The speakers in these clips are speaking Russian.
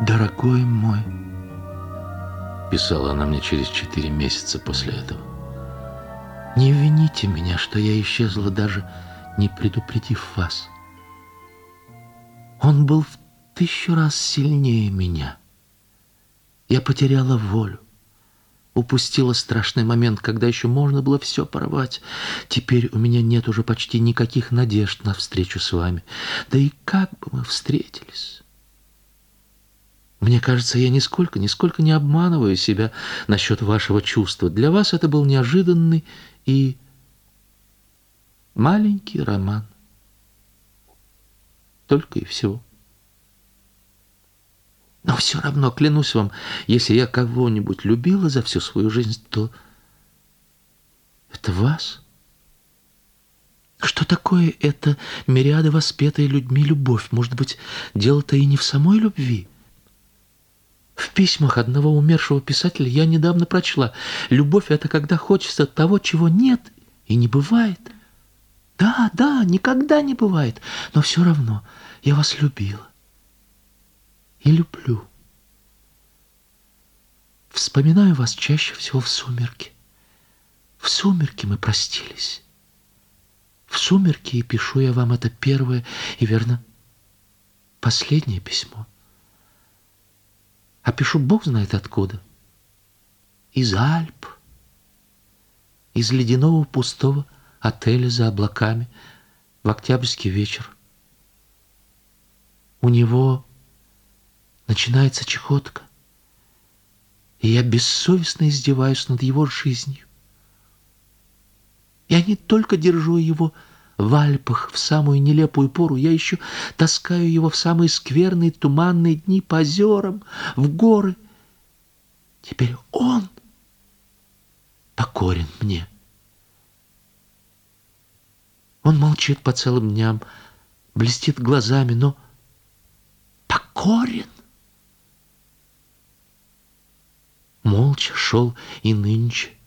дорогой мой, писала она мне через четыре месяца после этого, не вините меня, что я исчезла даже не предупредив вас. Он был в тысячу раз сильнее меня. Я потеряла волю. Упустила страшный момент, когда еще можно было все порвать. Теперь у меня нет уже почти никаких надежд на встречу с вами. Да и как бы мы встретились? Мне кажется, я нисколько, нисколько не обманываю себя насчет вашего чувства. Для вас это был неожиданный и маленький роман. Только и всего. Но все равно, клянусь вам, если я кого-нибудь любила за всю свою жизнь, то это вас. Что такое эта мириада воспетая людьми любовь? Может быть, дело-то и не в самой любви? Письмах одного умершего писателя я недавно прочла. Любовь — это когда хочется того, чего нет и не бывает. Да, да, никогда не бывает, но все равно я вас любила и люблю. Вспоминаю вас чаще всего в сумерки. В сумерки мы простились. В сумерки и пишу я вам это первое и, верно, последнее письмо. А пишу Бог знает откуда. Из Альп, из ледяного пустого отеля за облаками в октябрьский вечер. У него начинается чехотка, и я бессовестно издеваюсь над его жизнью. Я не только держу его в Альпах в самую нелепую пору, я еще таскаю его в самые скверные туманные дни по озерам, в горы. Теперь он покорен мне. Он молчит по целым дням, блестит глазами, но покорен. молча шел и нынче.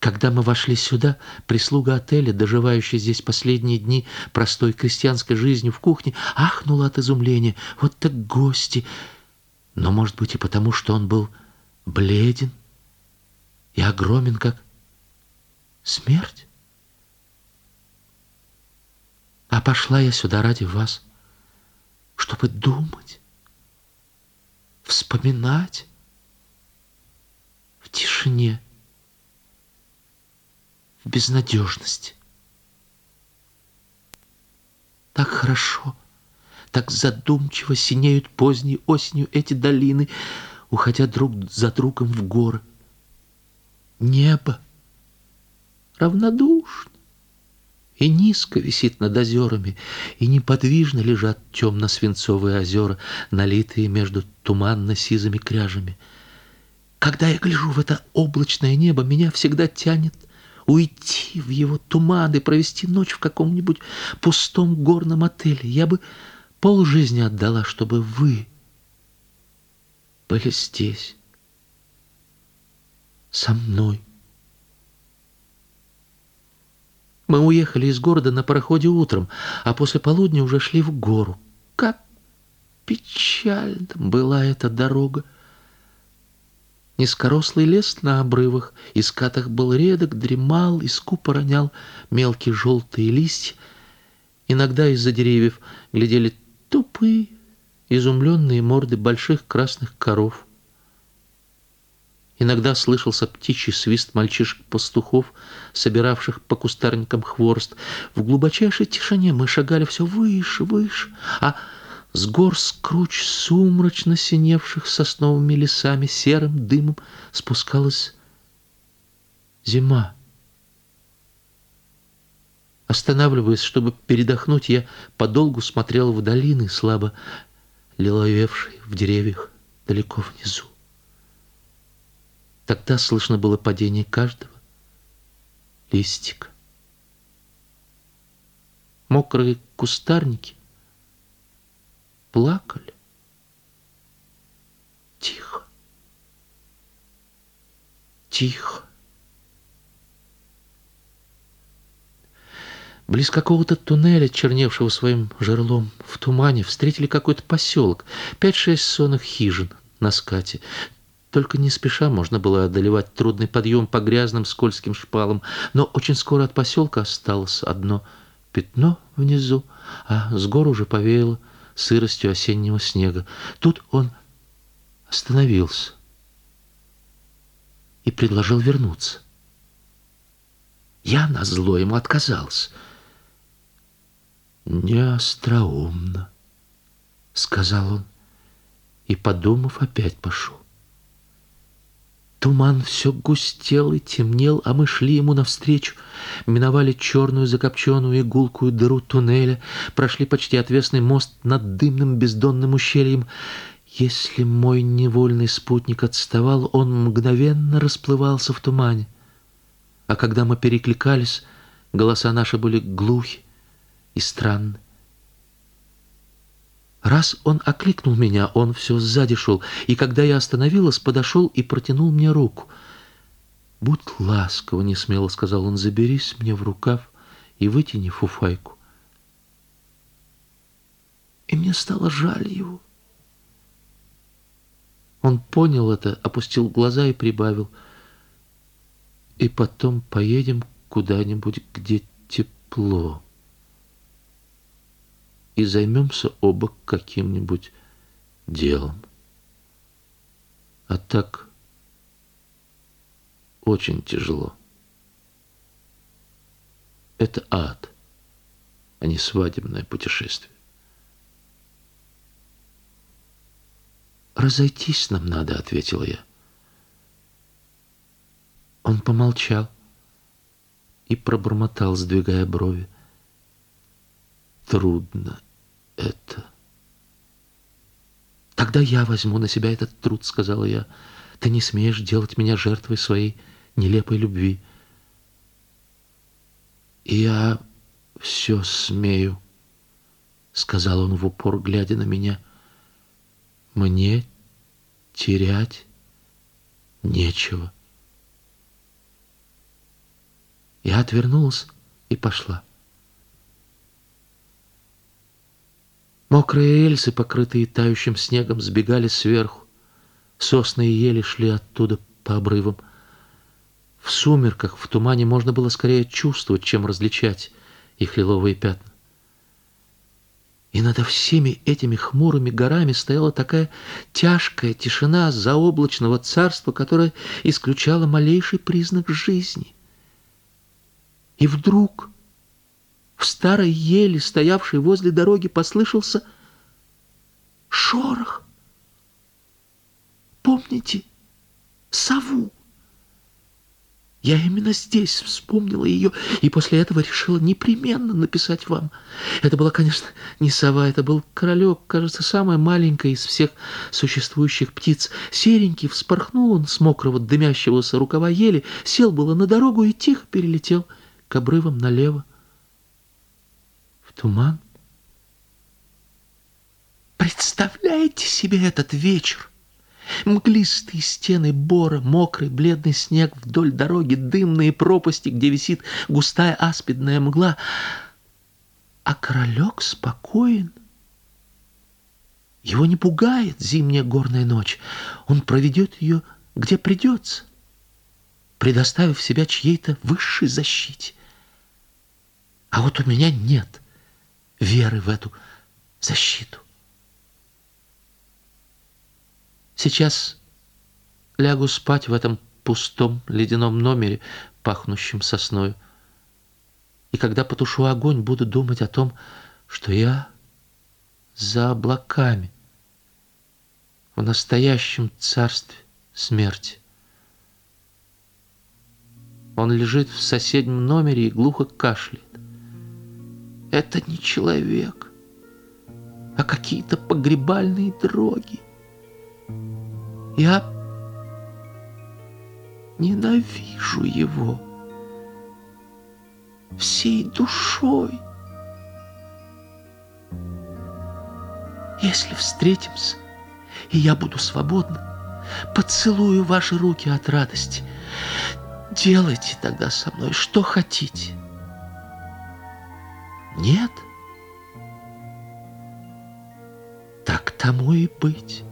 Когда мы вошли сюда, прислуга отеля, доживающая здесь последние дни простой крестьянской жизнью в кухне, ахнула от изумления. Вот так гости! Но, может быть, и потому, что он был бледен и огромен, как смерть. А пошла я сюда ради вас, чтобы думать, вспоминать, в тишине, безнадежности. Так хорошо, так задумчиво синеют поздней осенью эти долины, уходя друг за другом в горы. Небо равнодушно и низко висит над озерами, и неподвижно лежат темно-свинцовые озера, налитые между туманно-сизыми кряжами — когда я гляжу в это облачное небо, меня всегда тянет уйти в его туман и провести ночь в каком-нибудь пустом горном отеле. Я бы полжизни отдала, чтобы вы были здесь, со мной. Мы уехали из города на пароходе утром, а после полудня уже шли в гору. Как печально была эта дорога! Низкорослый лес на обрывах и скатах был редок, дремал и скупо ронял мелкие желтые листья. Иногда из-за деревьев глядели тупые, изумленные морды больших красных коров. Иногда слышался птичий свист мальчишек-пастухов, собиравших по кустарникам хворост. В глубочайшей тишине мы шагали все выше, выше, а с гор скруч сумрачно синевших сосновыми лесами серым дымом спускалась зима. Останавливаясь, чтобы передохнуть, я подолгу смотрел в долины, слабо лиловевшие в деревьях далеко внизу. Тогда слышно было падение каждого листика. Мокрые кустарники плакали. Тихо. Тихо. Близ какого-то туннеля, черневшего своим жерлом в тумане, встретили какой-то поселок, пять-шесть сонных хижин. на скате. Только не спеша можно было одолевать трудный подъем по грязным скользким шпалам, но очень скоро от поселка осталось одно пятно внизу, а с гор уже повеяло сыростью осеннего снега. Тут он остановился и предложил вернуться. Я назло ему отказался. «Неостроумно», — сказал он, и, подумав, опять пошел. Туман все густел и темнел, а мы шли ему навстречу, миновали черную закопченную игулкую дыру туннеля, прошли почти отвесный мост над дымным бездонным ущельем. Если мой невольный спутник отставал, он мгновенно расплывался в тумане. А когда мы перекликались, голоса наши были глухи и странны. Раз он окликнул меня, он все сзади шел, и когда я остановилась, подошел и протянул мне руку. «Будь ласково, — несмело сказал он, — заберись мне в рукав и вытяни фуфайку». И мне стало жаль его. Он понял это, опустил глаза и прибавил. «И потом поедем куда-нибудь, где тепло» и займемся оба каким-нибудь делом. А так очень тяжело. Это ад, а не свадебное путешествие. «Разойтись нам надо», — ответила я. Он помолчал и пробормотал, сдвигая брови. «Трудно это. «Тогда я возьму на себя этот труд», — сказала я. «Ты не смеешь делать меня жертвой своей нелепой любви». «Я все смею», — сказал он в упор, глядя на меня. «Мне терять нечего». Я отвернулась и пошла. Мокрые рельсы, покрытые тающим снегом, сбегали сверху. Сосны и ели шли оттуда по обрывам. В сумерках, в тумане можно было скорее чувствовать, чем различать их лиловые пятна. И над всеми этими хмурыми горами стояла такая тяжкая тишина заоблачного царства, которая исключала малейший признак жизни. И вдруг старой еле, стоявшей возле дороги, послышался шорох. Помните сову? Я именно здесь вспомнила ее, и после этого решила непременно написать вам. Это была, конечно, не сова, это был королек, кажется, самая маленькая из всех существующих птиц. Серенький вспорхнул он с мокрого дымящегося рукава ели, сел было на дорогу и тихо перелетел к обрывам налево туман. Представляете себе этот вечер? Мглистые стены бора, мокрый бледный снег вдоль дороги, дымные пропасти, где висит густая аспидная мгла. А королек спокоен. Его не пугает зимняя горная ночь. Он проведет ее, где придется, предоставив себя чьей-то высшей защите. А вот у меня нет — веры в эту защиту. Сейчас лягу спать в этом пустом ледяном номере, пахнущем сосною. И когда потушу огонь, буду думать о том, что я за облаками в настоящем царстве смерти. Он лежит в соседнем номере и глухо кашляет. Это не человек, а какие-то погребальные дроги. Я ненавижу его всей душой. Если встретимся, и я буду свободна, поцелую ваши руки от радости. Делайте тогда со мной что хотите. Нет? Так тому и быть.